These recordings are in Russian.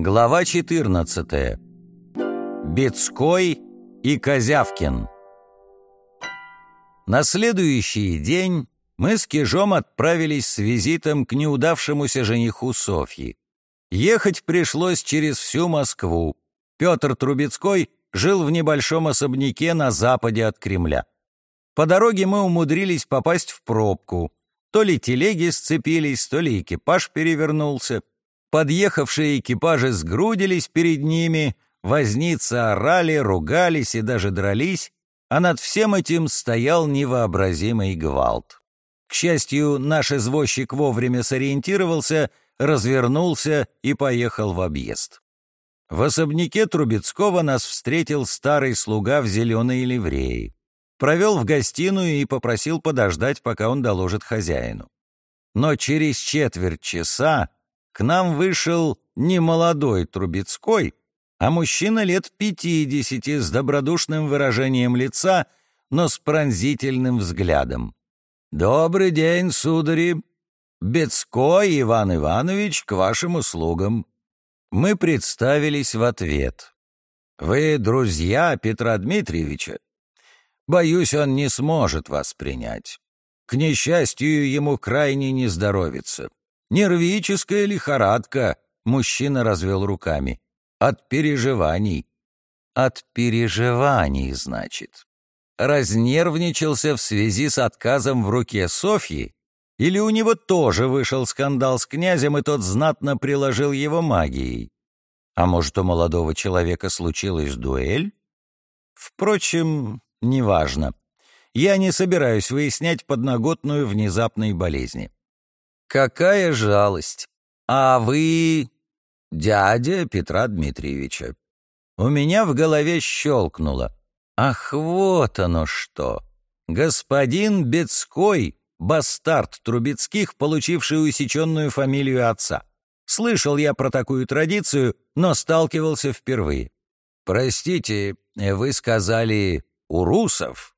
Глава 14. Бецкой и Козявкин. На следующий день мы с Кижом отправились с визитом к неудавшемуся жениху Софьи. Ехать пришлось через всю Москву. Петр Трубецкой жил в небольшом особняке на западе от Кремля. По дороге мы умудрились попасть в пробку. То ли телеги сцепились, то ли экипаж перевернулся. Подъехавшие экипажи сгрудились перед ними, возницы орали, ругались и даже дрались, а над всем этим стоял невообразимый гвалт. К счастью, наш извозчик вовремя сориентировался, развернулся и поехал в объезд. В особняке Трубецкого нас встретил старый слуга в зеленой ливреи. Провел в гостиную и попросил подождать, пока он доложит хозяину. Но через четверть часа к нам вышел не молодой Трубецкой, а мужчина лет пятидесяти с добродушным выражением лица, но с пронзительным взглядом. «Добрый день, судари! Бецкой Иван Иванович к вашим услугам!» Мы представились в ответ. «Вы друзья Петра Дмитриевича? Боюсь, он не сможет вас принять. К несчастью, ему крайне не здоровится. Нервическая лихорадка, мужчина развел руками. От переживаний. От переживаний, значит. Разнервничался в связи с отказом в руке Софьи? Или у него тоже вышел скандал с князем, и тот знатно приложил его магией? А может, у молодого человека случилась дуэль? Впрочем, неважно. Я не собираюсь выяснять подноготную внезапной болезни. Какая жалость! А вы дядя Петра Дмитриевича. У меня в голове щелкнуло. Ах, вот оно что! Господин Бецкой, бастард Трубецких, получивший усеченную фамилию отца. Слышал я про такую традицию, но сталкивался впервые. Простите, вы сказали «у русов»?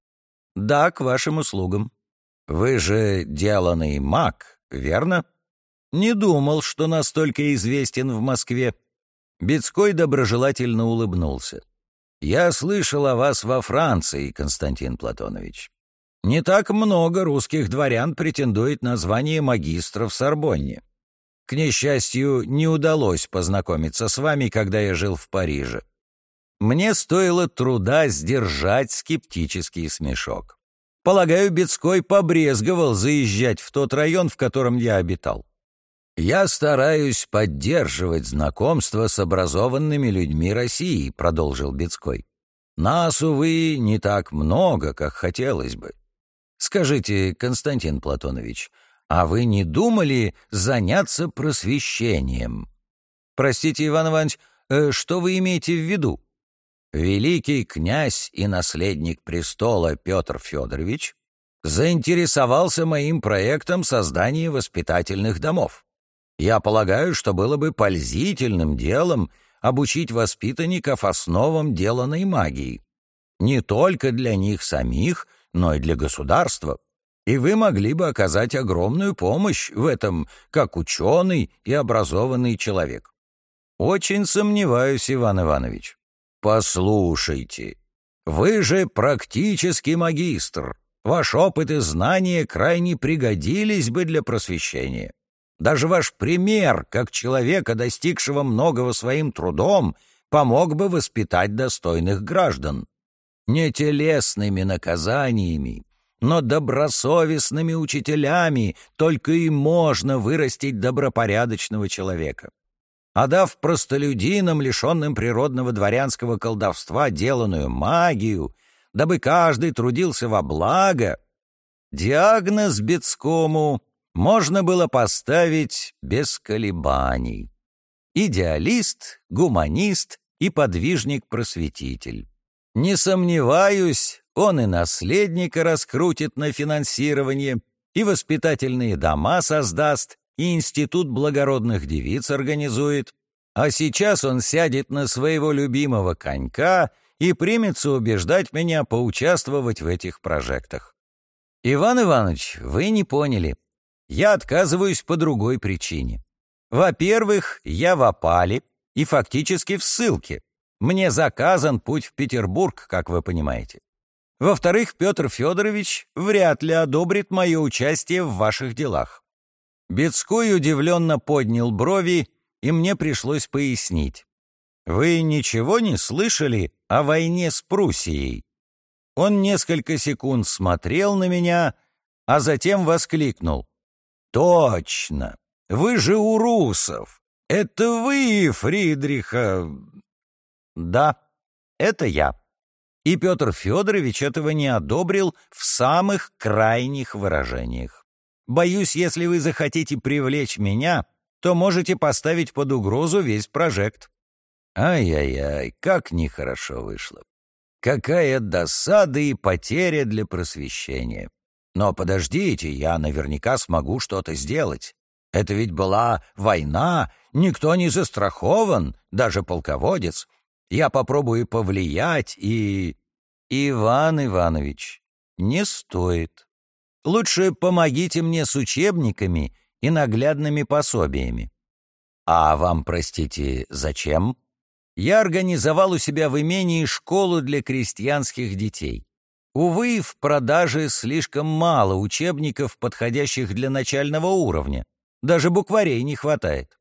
Да, к вашим услугам. Вы же деланный маг, верно? Не думал, что настолько известен в Москве. Бецкой доброжелательно улыбнулся. Я слышал о вас во Франции, Константин Платонович. Не так много русских дворян претендует на звание магистра в Сорбонне. К несчастью, не удалось познакомиться с вами, когда я жил в Париже. Мне стоило труда сдержать скептический смешок. Полагаю, Бецкой побрезговал заезжать в тот район, в котором я обитал. «Я стараюсь поддерживать знакомство с образованными людьми России», — продолжил Бецкой. «Нас, увы, не так много, как хотелось бы. Скажите, Константин Платонович, а вы не думали заняться просвещением?» «Простите, Иван Иванович, э, что вы имеете в виду?» Великий князь и наследник престола Петр Федорович заинтересовался моим проектом создания воспитательных домов. Я полагаю, что было бы пользительным делом обучить воспитанников основам деланной магии. Не только для них самих, но и для государства. И вы могли бы оказать огромную помощь в этом, как ученый и образованный человек. Очень сомневаюсь, Иван Иванович. «Послушайте, вы же практический магистр. Ваш опыт и знания крайне пригодились бы для просвещения. Даже ваш пример, как человека, достигшего многого своим трудом, помог бы воспитать достойных граждан. Не телесными наказаниями, но добросовестными учителями только и можно вырастить добропорядочного человека а дав простолюдинам, лишенным природного дворянского колдовства, деланную магию, дабы каждый трудился во благо, диагноз Бецкому можно было поставить без колебаний. Идеалист, гуманист и подвижник-просветитель. Не сомневаюсь, он и наследника раскрутит на финансирование, и воспитательные дома создаст, институт благородных девиц организует, а сейчас он сядет на своего любимого конька и примется убеждать меня поучаствовать в этих прожектах. Иван Иванович, вы не поняли. Я отказываюсь по другой причине. Во-первых, я в опале, и фактически в ссылке. Мне заказан путь в Петербург, как вы понимаете. Во-вторых, Петр Федорович вряд ли одобрит мое участие в ваших делах. Бецкой удивленно поднял брови, и мне пришлось пояснить. «Вы ничего не слышали о войне с Пруссией?» Он несколько секунд смотрел на меня, а затем воскликнул. «Точно! Вы же у русов! Это вы, Фридриха...» «Да, это я». И Петр Федорович этого не одобрил в самых крайних выражениях. «Боюсь, если вы захотите привлечь меня, то можете поставить под угрозу весь прожект». Ай-яй-яй, как нехорошо вышло. Какая досада и потеря для просвещения. Но подождите, я наверняка смогу что-то сделать. Это ведь была война, никто не застрахован, даже полководец. Я попробую повлиять и... Иван Иванович, не стоит. Лучше помогите мне с учебниками и наглядными пособиями. А вам, простите, зачем? Я организовал у себя в имении школу для крестьянских детей. Увы, в продаже слишком мало учебников, подходящих для начального уровня. Даже букварей не хватает.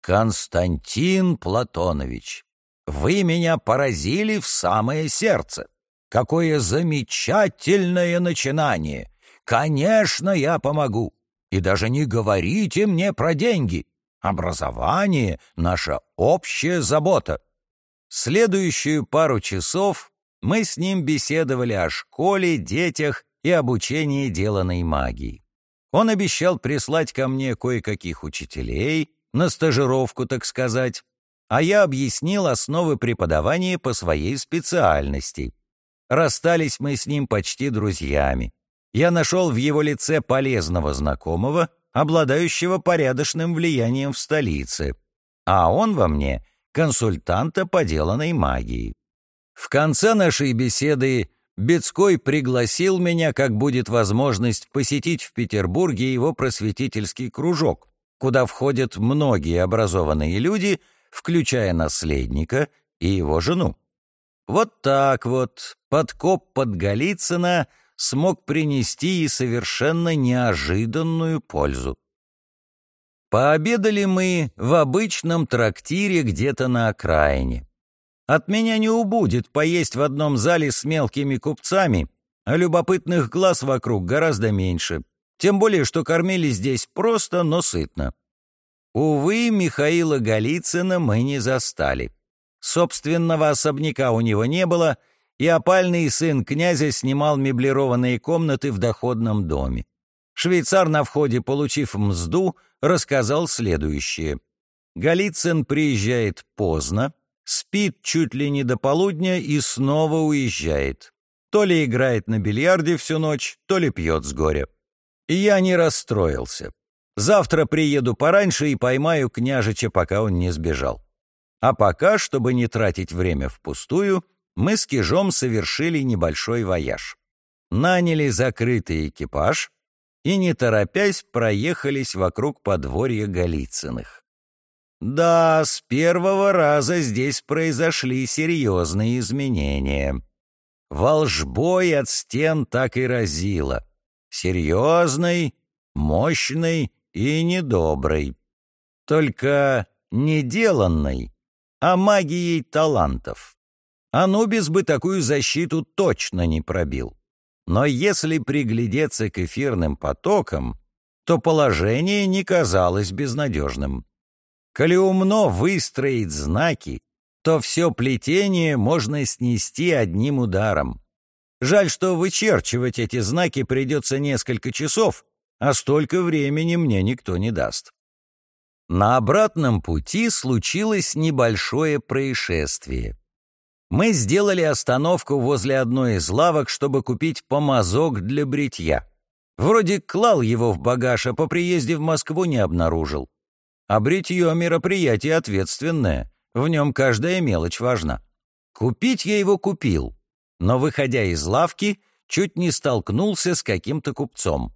Константин Платонович, вы меня поразили в самое сердце. Какое замечательное начинание! Конечно, я помогу. И даже не говорите мне про деньги. Образование — наша общая забота. Следующую пару часов мы с ним беседовали о школе, детях и обучении деланной магии. Он обещал прислать ко мне кое-каких учителей, на стажировку, так сказать, а я объяснил основы преподавания по своей специальности. Расстались мы с ним почти друзьями. Я нашел в его лице полезного знакомого, обладающего порядочным влиянием в столице, а он во мне — консультанта по деланной магии. В конце нашей беседы Бецкой пригласил меня, как будет возможность, посетить в Петербурге его просветительский кружок, куда входят многие образованные люди — включая наследника и его жену. Вот так вот подкоп под Голицына смог принести и совершенно неожиданную пользу. Пообедали мы в обычном трактире где-то на окраине. От меня не убудет поесть в одном зале с мелкими купцами, а любопытных глаз вокруг гораздо меньше, тем более, что кормили здесь просто, но сытно. Увы, Михаила Голицына мы не застали. Собственного особняка у него не было, и опальный сын князя снимал меблированные комнаты в доходном доме. Швейцар на входе, получив мзду, рассказал следующее. Голицын приезжает поздно, спит чуть ли не до полудня и снова уезжает. То ли играет на бильярде всю ночь, то ли пьет с горя. И я не расстроился. Завтра приеду пораньше и поймаю княжича, пока он не сбежал. А пока, чтобы не тратить время впустую, мы с Кижом совершили небольшой вояж. Наняли закрытый экипаж и, не торопясь, проехались вокруг подворья Голицыных. Да, с первого раза здесь произошли серьезные изменения. Волжбой от стен так и разило. Серьезный, мощный и недоброй, только не деланной, а магией талантов. Анубис бы такую защиту точно не пробил. Но если приглядеться к эфирным потокам, то положение не казалось безнадежным. Коли умно выстроить знаки, то все плетение можно снести одним ударом. Жаль, что вычерчивать эти знаки придется несколько часов, а столько времени мне никто не даст. На обратном пути случилось небольшое происшествие. Мы сделали остановку возле одной из лавок, чтобы купить помазок для бритья. Вроде клал его в багаж, а по приезде в Москву не обнаружил. А бритье — мероприятие ответственное, в нем каждая мелочь важна. Купить я его купил, но, выходя из лавки, чуть не столкнулся с каким-то купцом.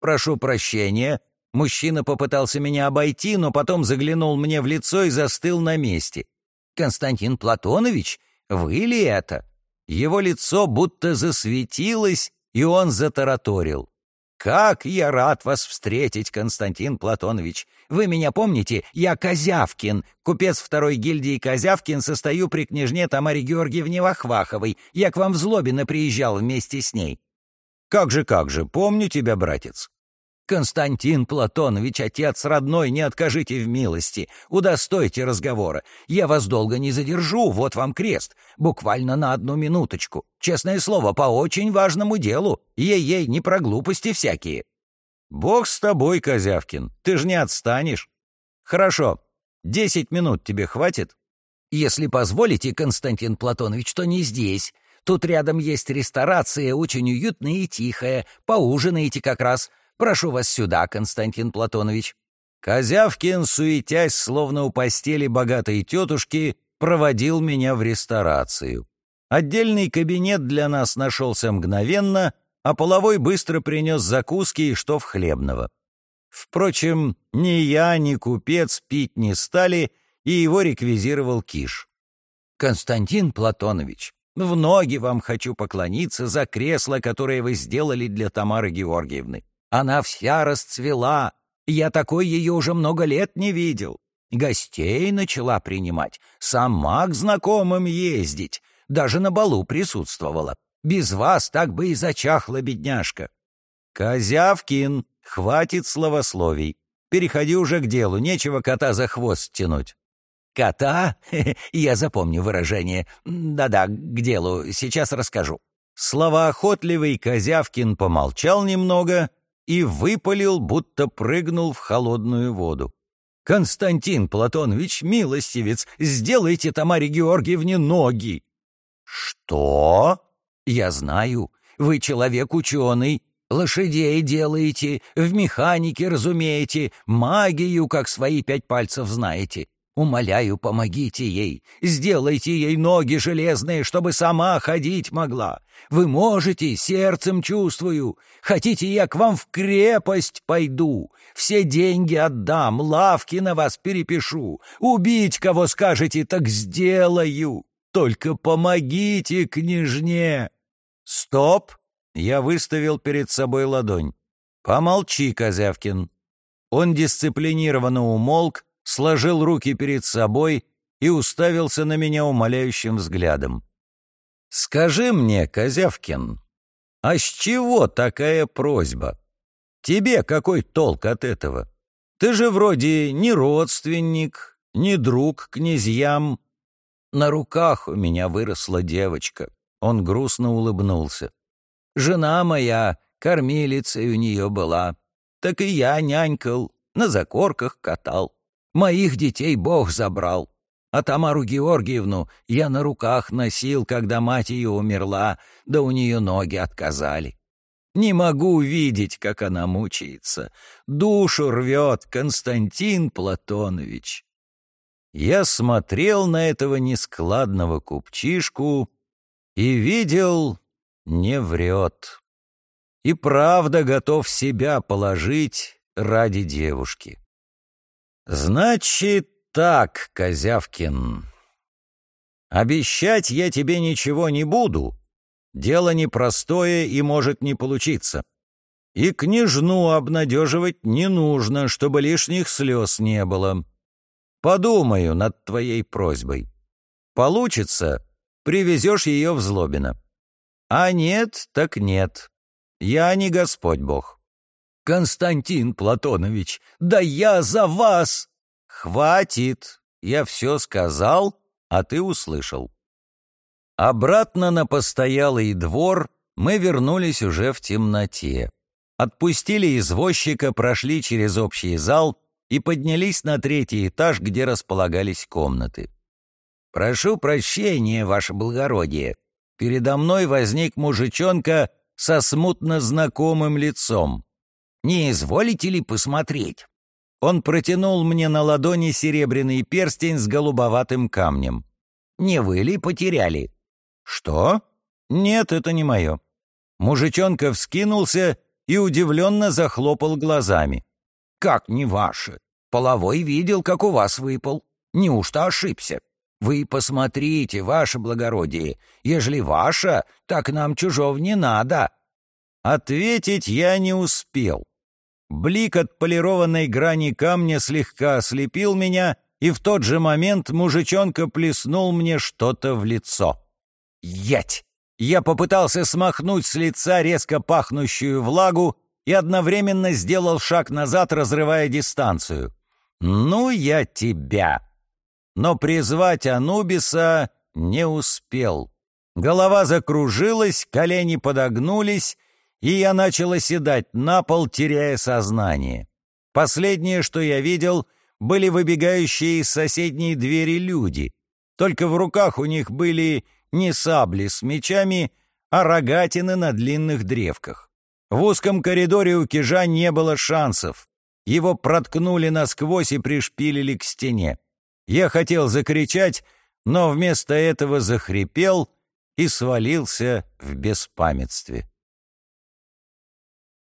«Прошу прощения, Мужчина попытался меня обойти, но потом заглянул мне в лицо и застыл на месте. «Константин Платонович, вы ли это?» Его лицо будто засветилось, и он затараторил. «Как я рад вас встретить, Константин Платонович! Вы меня помните? Я Козявкин, купец второй гильдии Козявкин, состою при княжне Тамаре Георгиевне Вахваховой. Я к вам в Злобино приезжал вместе с ней». «Как же, как же, помню тебя, братец. «Константин Платонович, отец родной, не откажите в милости, удостойте разговора. Я вас долго не задержу, вот вам крест, буквально на одну минуточку. Честное слово, по очень важному делу, ей-ей, не про глупости всякие». «Бог с тобой, Козявкин, ты же не отстанешь». «Хорошо, десять минут тебе хватит?» «Если позволите, Константин Платонович, то не здесь. Тут рядом есть ресторация, очень уютная и тихая, поужинаете как раз». Прошу вас сюда, Константин Платонович». Козявкин, суетясь, словно у постели богатой тетушки, проводил меня в ресторацию. Отдельный кабинет для нас нашелся мгновенно, а половой быстро принес закуски и штоф хлебного. Впрочем, ни я, ни купец пить не стали, и его реквизировал Киш. «Константин Платонович, в ноги вам хочу поклониться за кресло, которое вы сделали для Тамары Георгиевны. Она вся расцвела. Я такой ее уже много лет не видел. Гостей начала принимать, сама к знакомым ездить. Даже на балу присутствовала. Без вас так бы и зачахла бедняжка. Козявкин, хватит словословий. Переходи уже к делу, нечего кота за хвост тянуть. Кота? Я запомню выражение. Да-да, к делу, сейчас расскажу. Словоохотливый Козявкин помолчал немного и выпалил, будто прыгнул в холодную воду. «Константин Платонович, милостивец, сделайте Тамаре Георгиевне ноги!» «Что?» «Я знаю, вы человек ученый, лошадей делаете, в механике разумеете, магию, как свои пять пальцев знаете. Умоляю, помогите ей, сделайте ей ноги железные, чтобы сама ходить могла. Вы можете, сердцем чувствую. Хотите, я к вам в крепость пойду, все деньги отдам, лавки на вас перепишу. Убить кого скажете, так сделаю. Только помогите княжне. Стоп! Я выставил перед собой ладонь. Помолчи, Козявкин. Он дисциплинированно умолк, сложил руки перед собой и уставился на меня умоляющим взглядом. «Скажи мне, Козявкин, а с чего такая просьба? Тебе какой толк от этого? Ты же вроде не родственник, не друг князьям. На руках у меня выросла девочка». Он грустно улыбнулся. «Жена моя, кормилицей у нее была. Так и я нянькал, на закорках катал. Моих детей Бог забрал. А Тамару Георгиевну я на руках носил, когда мать ее умерла, да у нее ноги отказали. Не могу видеть, как она мучается. Душу рвет Константин Платонович. Я смотрел на этого нескладного купчишку и видел, не врет. И правда готов себя положить ради девушки. «Значит так, Козявкин. Обещать я тебе ничего не буду. Дело непростое и может не получиться. И княжну обнадеживать не нужно, чтобы лишних слез не было. Подумаю над твоей просьбой. Получится, привезешь ее в Злобино. А нет, так нет. Я не Господь Бог. «Константин Платонович, да я за вас!» «Хватит! Я все сказал, а ты услышал». Обратно на постоялый двор мы вернулись уже в темноте. Отпустили извозчика, прошли через общий зал и поднялись на третий этаж, где располагались комнаты. «Прошу прощения, ваше благородие. Передо мной возник мужичонка со смутно знакомым лицом. Не изволите ли посмотреть?» Он протянул мне на ладони серебряный перстень с голубоватым камнем. «Не вы ли потеряли?» «Что? Нет, это не мое». Мужичонка вскинулся и удивленно захлопал глазами. «Как не ваше? Половой видел, как у вас выпал. Неужто ошибся? Вы посмотрите, ваше благородие, ежели ваше, так нам чужого не надо». Ответить я не успел. Блик от полированной грани камня слегка ослепил меня, и в тот же момент мужичонка плеснул мне что-то в лицо. Ять! Я попытался смахнуть с лица резко пахнущую влагу и одновременно сделал шаг назад, разрывая дистанцию. «Ну, я тебя!» Но призвать Анубиса не успел. Голова закружилась, колени подогнулись, и я начал оседать на пол, теряя сознание. Последнее, что я видел, были выбегающие из соседней двери люди. Только в руках у них были не сабли с мечами, а рогатины на длинных древках. В узком коридоре у Кижа не было шансов. Его проткнули насквозь и пришпилили к стене. Я хотел закричать, но вместо этого захрипел и свалился в беспамятстве.